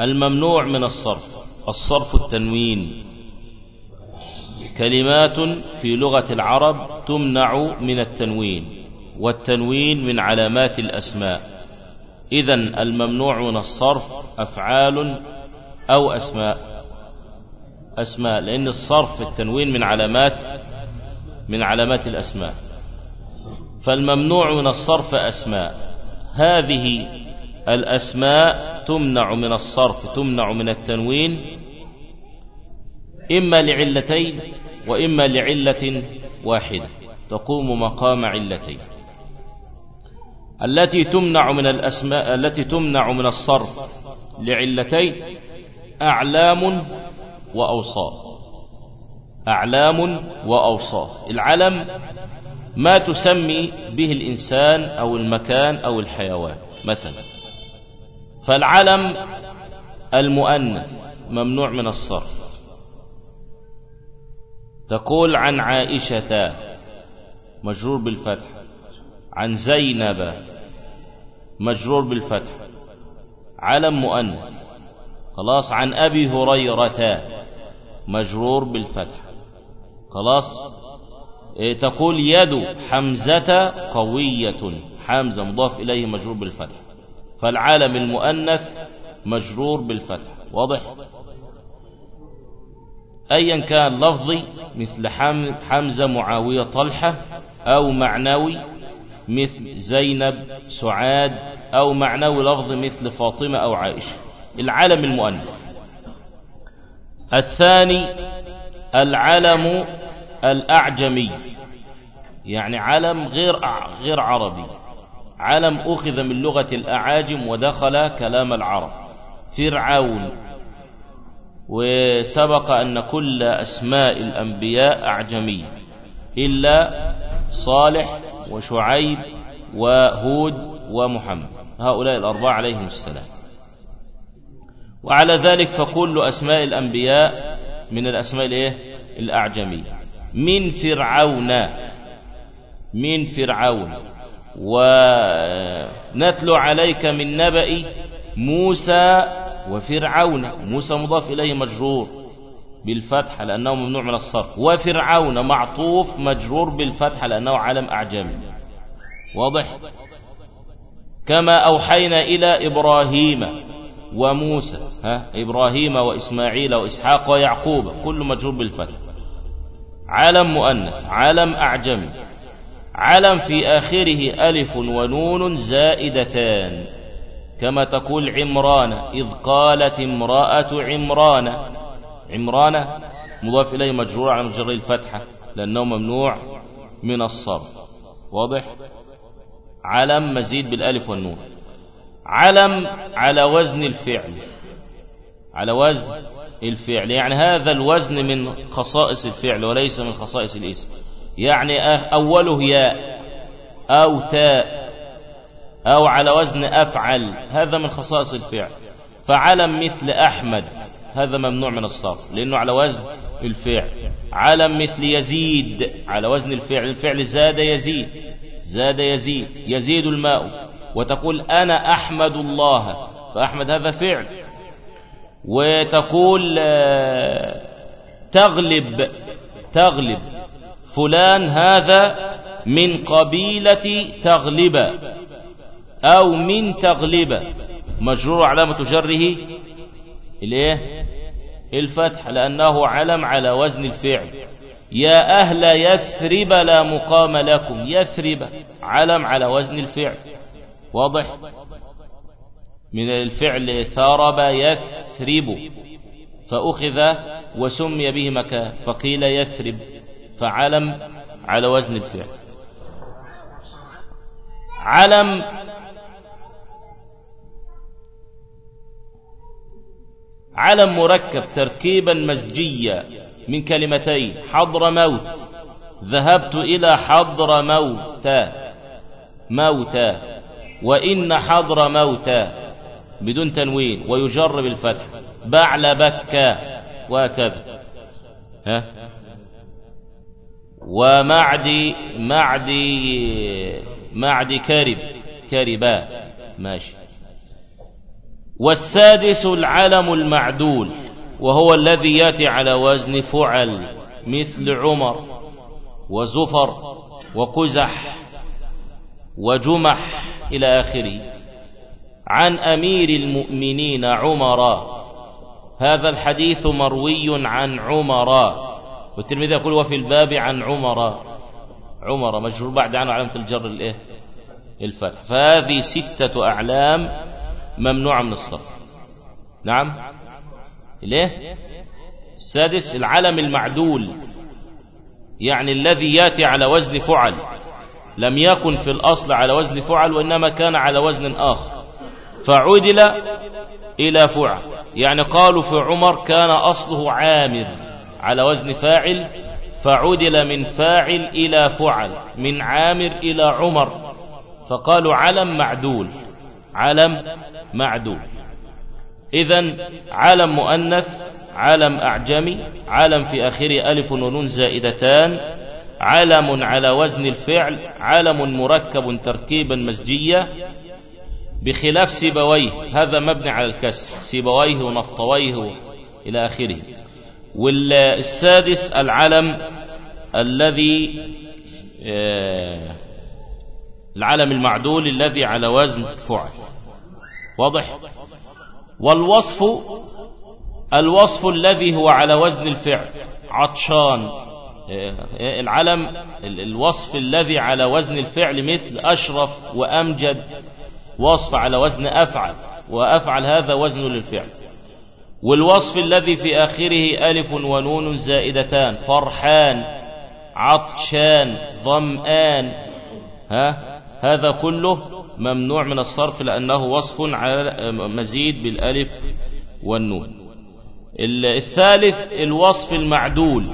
الممنوع من الصرف الصرف التنوين. كلمات في لغة العرب تمنع من التنوين والتنوين من علامات الأسماء. إذا الممنوع من الصرف أفعال أو أسماء. أسماء لأن الصرف التنوين من علامات من علامات الأسماء. فالممنوع من الصرف أسماء. هذه الأسماء تمنع من الصرف تمنع من التنوين إما لعلتين وإما لعلة واحدة. تقوم مقام علتين. التي تمنع من الأسماء التي تمنع من الصرف لعلتين أعلام وأوصاف. أعلام وأوصاف. العلم ما تسمي به الإنسان أو المكان أو الحيوان مثلا. فالعلم المؤنث ممنوع من الصرف. تقول عن عائشة مجرور بالفتح عن زينب مجرور بالفتح. علم مؤنث خلاص. عن أبي هريرة مجرور بالفتح. خلاص. إيه تقول يد حمزة قوية حمزة مضاف إليه مجرور بالفتح. فالعالم المؤنث مجرور بالفتح واضح؟ أيا كان لفظي مثل حمزة معاوية طلحة أو معنوي مثل زينب سعاد أو معنوي لفظ مثل فاطمة أو عائشة. العلم المؤنث. الثاني العلم الأعجمي يعني علم غير غير عربي. علم أخذ من لغة الأعاجم ودخل كلام العرب. فرعون. وسبق أن كل أسماء الأنبياء أعجمية إلا صالح وشعيب وهود ومحمد. هؤلاء الأربعة عليهم السلام. وعلى ذلك فكل أسماء الأنبياء من الأسماء الإيه؟ الأعجمية من فرعون. من فرعون. ونتلو عليك من نبأ موسى وفرعون. موسى مضاف إليه مجرور بالفتح لأنه ممنوع من الصرف. وفرعون معطوف مجرور بالفتح لأنه علم أعجمي. واضح؟ كما أوحينا إلى إبراهيم وموسى ها؟ إبراهيم وإسماعيل وإسحاق ويعقوب كل مجرور بالفتح. علم مؤنث علم أعجمي. علم في آخره ألف ونون زائدتان. كما تقول عمران إذ قالت امرأة عمران. عمران مضاف إليه مجرور على مجرد الفتحة لأنه ممنوع من الصرف. واضح؟ علم مزيد بالألف والنون. علم على وزن الفعل. على وزن الفعل يعني هذا الوزن من خصائص الفعل وليس من خصائص الاسم. يعني أوله ياء أو تاء أو على وزن أفعل هذا من خصائص الفعل. فعلم مثل أحمد هذا ممنوع من الصرف لأنه على وزن الفعل. علم مثل يزيد على وزن الفعل الفعل زاد يزيد زاد يزيد يزيد الماء. وتقول أنا أحمد الله فأحمد هذا فعل. وتقول تغلب تغلب. فلان هذا من قبيلة تغلب أو من تغلب مجرور علامة جره الايه الفتح لأنه علم على وزن الفعل. يا أهل يثرب لا مقام لكم. يثرب علم على وزن الفعل. واضح؟ من الفعل ثارب يثرب فأخذ وسمي به مكان فقيل يثرب. فعلم على وزن الفعل. علم علم مركب تركيبا مزجيا من كلمتين. حضر موت. ذهبت إلى حضر موتى موتى وإن حضر موتى بدون تنوين. ويجر بالفتح. بعل بكى وهكذا ها؟ ومعدي معدي معدي كرب كربا ماشي. والسادس العلم المعدول وهو الذي يأتي على وزن فعل مثل عمر وزفر وقزح وجمح إلى آخره. عن أمير المؤمنين عمر هذا الحديث مروي عن عمر. والترمذي يقول وفي الباب عن عمر عمر مجرور بعد عنه علامة الجر الايه؟ الفتح فهذه ستة أعلام ممنوعة من الصرف. نعم؟ ليه؟ السادس العلم المعدول يعني الذي يأتي على وزن فعل لم يكن في الأصل على وزن فعل وإنما كان على وزن آخر. فعدل إلى فعل. يعني قالوا في عمر كان أصله عامر. على وزن فاعل فعدل من فاعل إلى فعل من عامر إلى عمر. فقالوا علم معدول علم معدول. إذا علم مؤنث علم أعجمي علم في آخره ألف ونون زائدتان. علم على وزن الفعل علم مركب تركيبا مزجية بخلاف سيبويه هذا مبني على الكسر سيبويه ونفطويه إلى آخره. والسادس العلم الذي آه، العلم المعدول الذي على وزن فعل. واضح؟ والوصف الوصف الذي هو على وزن الفعل. عطشان. آه، العلم الوصف الذي على وزن الفعل مثل أشرف وأمجد. وصف على وزن أفعل. وأفعل هذا وزن للفعل. والوصف الذي في آخره ألف ونون زائدتان فرحان عطشان ظمآن. ها؟ هذا كله ممنوع من الصرف لأنه وصف على مزيد بالألف والنون. الثالث الوصف المعدول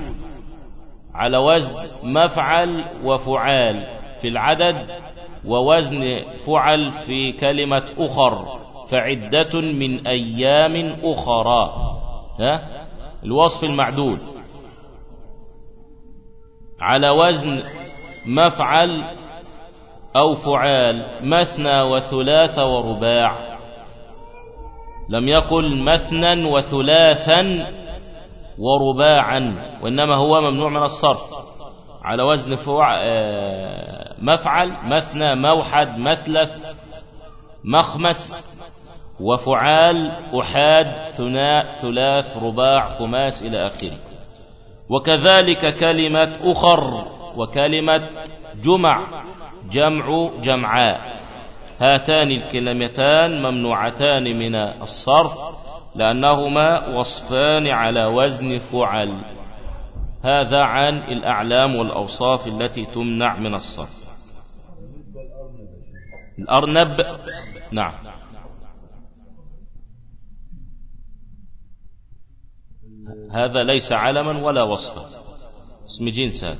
على وزن مفعل وفعال في العدد ووزن فعل في كلمة أخر. فعدة من أيام أخرى. ها؟ الوصف المعدول على وزن مفعل أو فعال مثنى وثلاث ورباع. لم يقل مثنى وثلاثا ورباعا وإنما هو ممنوع من الصرف. على وزن آه، مفعل مثنى موحد مثلث مخمس. وفعال أحاد ثناء ثلاث رباع خماس إلى آخره. وكذلك كلمة أخر وكلمة جمع جمع جمعاء. هاتان الكلمتان ممنوعتان من الصرف لأنهما وصفان على وزن فعل. هذا عن الأعلام والأوصاف التي تمنع من الصرف. الأرنب نعم. هذا ليس علما ولا وصفا. اسم جنس هذا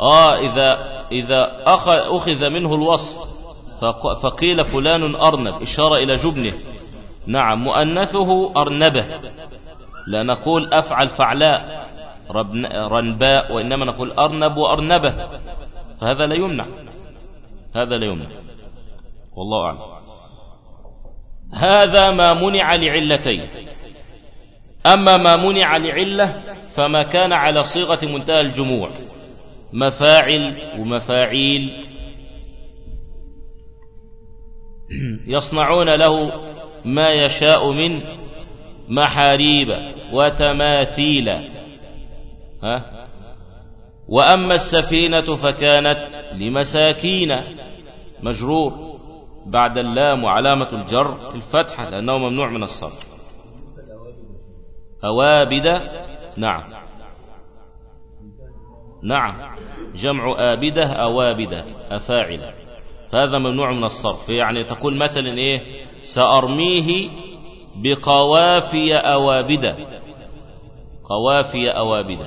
آه إذا, إذا أخذ منه الوصف فقيل فلان أرنب إشارة إلى جبنه. نعم مؤنثه أرنبه. لا نقول أفعل فعلاء. رنباء وإنما نقول أرنب وأرنبة. فهذا لا يمنع. هذا لا يمنع. والله أعلم. هذا ما منع لعلتين. أما ما منع لعلة فما كان على صيغة منتهى الجموع. مفاعل ومفاعيل. يصنعون له ما يشاء من محاريب وتماثيل. ها؟ وأما السفينة فكانت لمساكين مجرور بعد اللام وعلامة الجر الفتحة لأنه ممنوع من الصرف. أوابد نعم. نعم. جمع آبدة أوابدة أفاعلة هذا ممنوع من الصرف. يعني تقول مثلا إيه؟ سأرميه بقوافي أوابدة قوافي أوابدة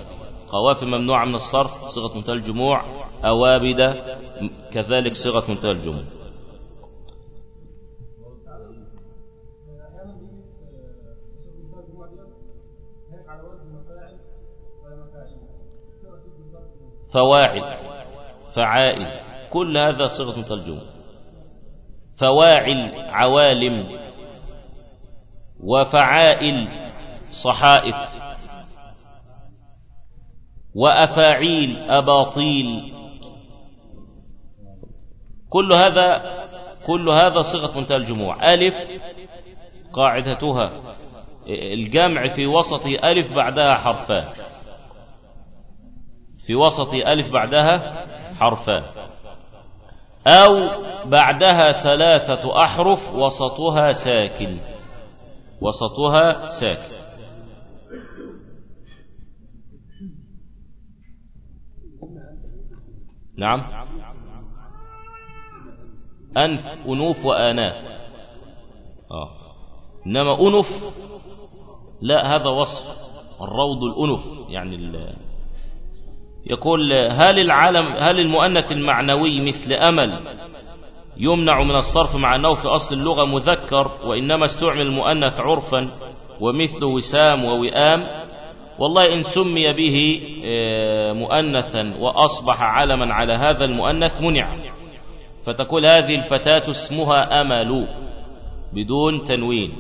قوافي ممنوعة من الصرف صيغة منتهى الجموع. أوابدة كذلك صيغة منتهى الجموع. فواعل فعائل كل هذا صيغة ترجمة فواعل عوالم. وفعائل صحائف. وأفاعيل أباطيل. كل هذا كل هذا صيغة منتهى الجموع. ألف قاعدتها. الجمع في وسط ألف بعدها حرفان في وسط ألف بعدها حرفان أو بعدها ثلاثة أحرف وسطها ساكن. وسطها ساكن. نعم أنف أنوف وآناف آه. إنما أنف لا هذا وصف الروض الأنف يعني. يقول هل العالم هل المؤنث المعنوي مثل أمل يمنع من الصرف مع أنه في أصل اللغة مذكر وإنما استعمل المؤنث عرفا ومثل وسام ووئام والله إن سمي به مؤنثا وأصبح علما على هذا المؤنث منع. فتقول هذه الفتاة اسمها أمل بدون تنوين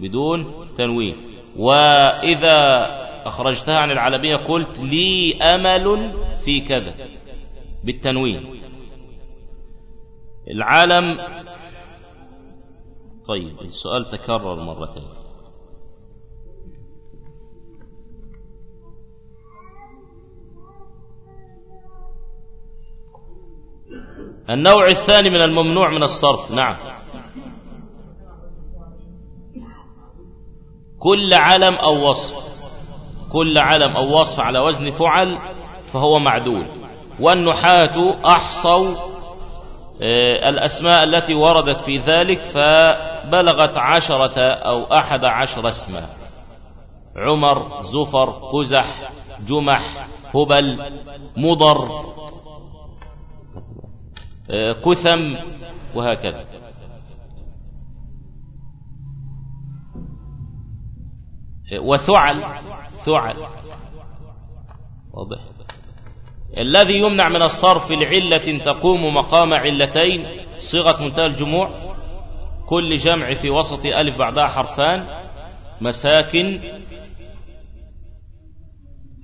بدون تنوين. وإذا أخرجتها عن العالمية قلت لي أمل في كذا بالتنوين. العالم طيب السؤال تكرر مرتين. النوع الثاني من الممنوع من الصرف نعم. كل علم أو وصف كل علم أو وصف على وزن فعل فهو معدول. والنحاة أحصوا الأسماء التي وردت في ذلك فبلغت عشرة أو أحد عشر اسما. عمر زفر قزح جمح هبل مضر كثم وهكذا. وثعل ثعل. واضح. الذي يمنع من الصرف لعلة تقوم مقام علتين صيغة منتهى الجموع. كل جمع في وسط ألف بعدها حرفان. مساكن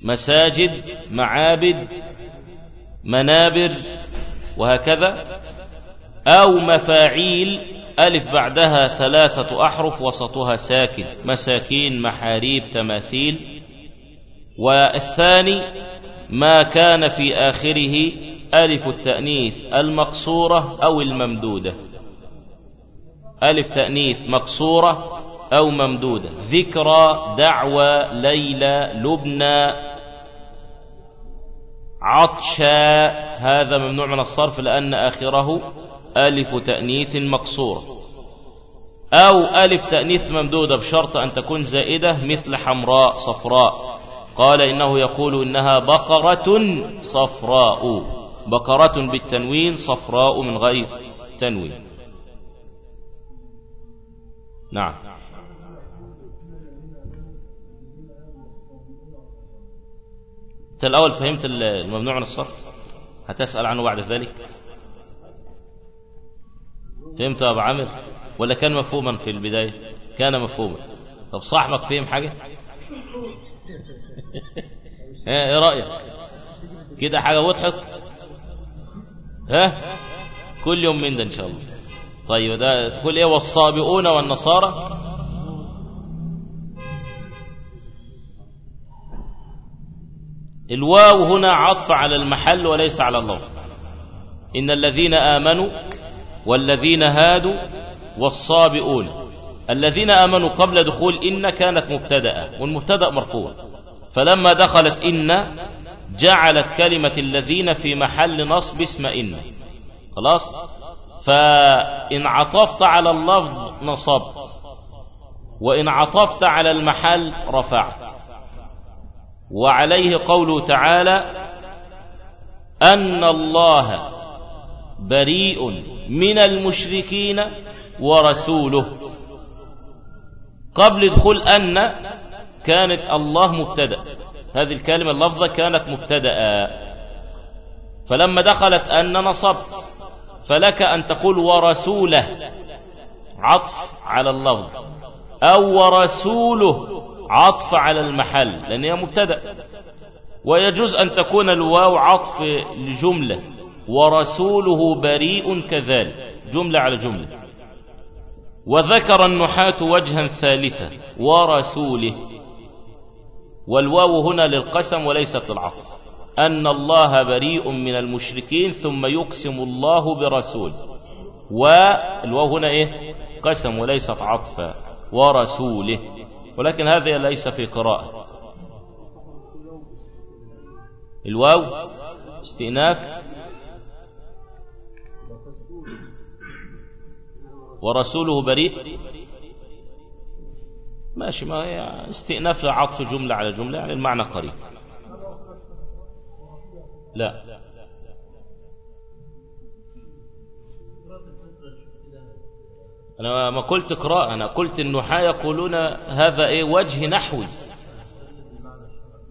مساجد معابد منابر وهكذا. أو مفاعيل ألف بعدها ثلاثة أحرف وسطها ساكن مساكين محاريب تماثيل. والثاني ما كان في آخره ألف التأنيث المقصورة أو الممدودة. ألف تأنيث مقصورة أو ممدودة. ذكرى دعوة ليلى لبنى عطشا. هذا ممنوع من الصرف لأن آخره ألف تأنيث مقصورة. أو ألف تأنيث ممدودة بشرط أن تكون زائدة مثل حمراء صفراء. قال إنه يقول إنها بقرة صفراء. بقرة بالتنوين صفراء من غير تنوين. نعم. انت الأول فهمت الممنوع من الصرف؟ هتسأل عنه بعد ذلك؟ فهمت يا أبو عامر؟ ولا كان مفهوما في البداية؟ كان مفهوما. طب صاحبك فهم حاجة؟ إيه رأيك؟ كده حاجة وضحت ها؟ كل يوم من ده إن شاء الله. طيب ده تقول إيه؟ والصابئون والنصارى؟ الواو هنا عطف على المحل وليس على اللفظ إن الذين آمنوا والذين هادوا والصابئون. الذين آمنوا قبل دخول إن كانت مبتدأ والمبتدأ مرفوع. فلما دخلت إن جعلت كلمة الذين في محل نصب اسم إن. خلاص؟ فإن عطفت على اللفظ نصبت وإن عطفت على المحل رفعت. وعليه قوله تعالى أن الله بريء من المشركين ورسوله. قبل دخول أن كانت الله مبتدأ. هذه الكلمة اللفظة كانت مبتدأ. فلما دخلت أن نصبت فلك أن تقول ورسوله. عطف على اللفظ. أو ورسوله. عطف على المحل لأن هي مبتدأ. ويجوز أن تكون الواو عطف لجملة ورسوله بريء كذلك جملة على جملة. وذكر النحاة وجها ثالثا ورسوله. والواو هنا للقسم وليست للعطف. أن الله بريء من المشركين ثم يقسم الله برسول. والواو هنا إيه؟ قسم وليست عطفا ورسوله. ولكن هذا ليس في قراءة. الواو استئناف ورسوله بريء. ماشي ما هي استئناف عطف جملة على جملة يعني المعنى قريب. لا. أنا ما قلت قراءة أنا قلت النحاة يقولون هذا إيه؟ وجه نحوي.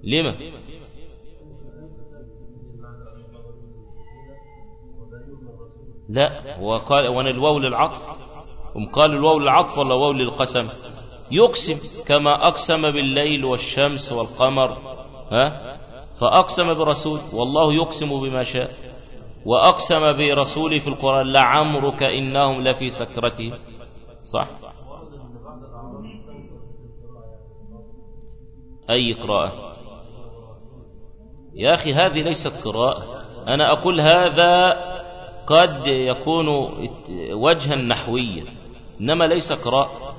لما لا هو قال وأنا الواو للعطف. هم قالوا الواو للعطف ولا واو للقسم؟ يقسم كما أقسم بالليل والشمس والقمر ها؟ فأقسم برسول والله يقسم بما شاء. وأقسم برسوله في القرآن لعمرك إنهم لفي سكرتهم. صح؟ أي قراءة؟ يا أخي هذه ليست قراءة. أنا أقول هذا قد يكون وجها نحويا إنما ليس قراءة.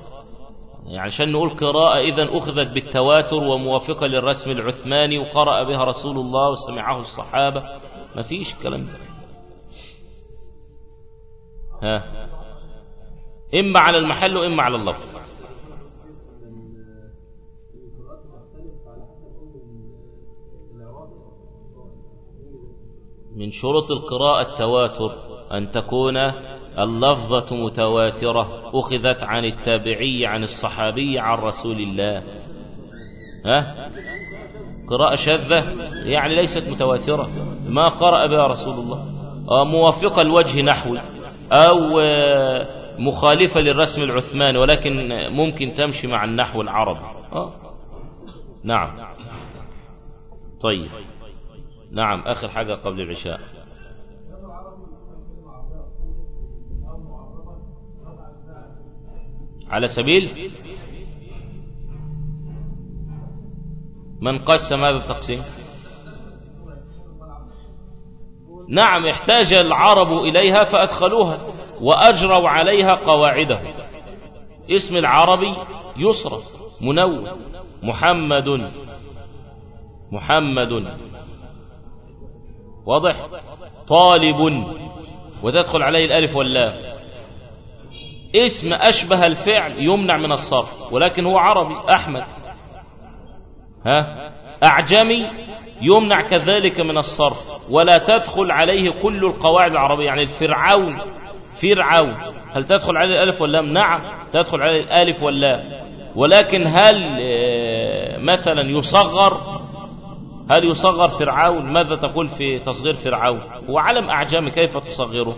يعني عشان نقول قراءة إذا أخذت بالتواتر وموافقة للرسم العثماني وقرأ بها رسول الله وسمعه الصحابة. ما فيش الكلام ده. ها؟ إما على المحل وإما على اللفظ. من شروط القراءة التواتر أن تكون اللفظة متواترة أخذت عن التابعي عن الصحابي عن رسول الله. ها؟ قراءة شاذة يعني ليست متواترة. ما قرأ بها رسول الله. موافقة الوجه نحوي. أو مخالفة للرسم العثماني ولكن ممكن تمشي مع النحو العربي. آه. نعم. طيب. نعم آخر حاجة قبل العشاء. على سبيل؟ من قسم هذا التقسيم؟ نعم احتاج العرب إليها فأدخلوها. وأجروا عليها قواعده اسم العربي يصرف منون محمد محمد. واضح؟ طالب. وتدخل عليه الألف واللام. اسم أشبه الفعل يمنع من الصرف ولكن هو عربي. أحمد. ها؟ أعجمي يمنع كذلك من الصرف. ولا تدخل عليه كل القواعد العربية يعني الفرعون. فرعون. هل تدخل عليه الألف واللام؟ نعم تدخل عليه الألف واللام. ولكن هل مثلا يصغر؟ هل يصغر فرعون؟ ماذا تقول في تصغير فرعون؟ هو علم أعجمي كيف تصغره؟